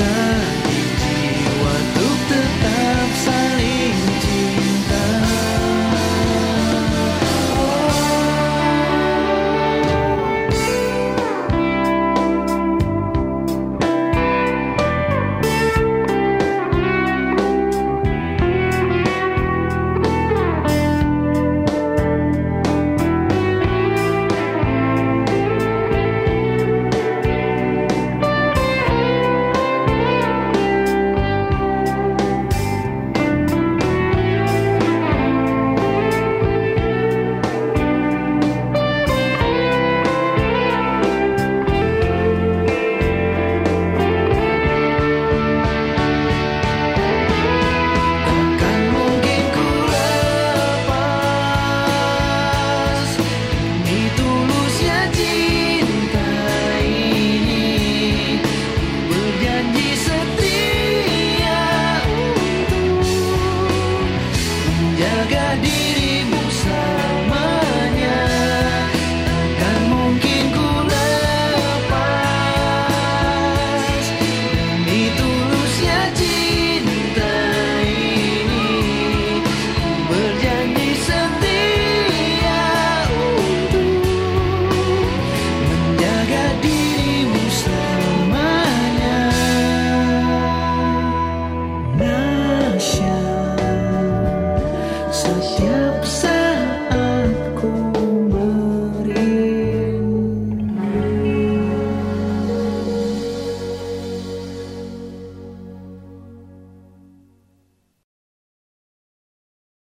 sun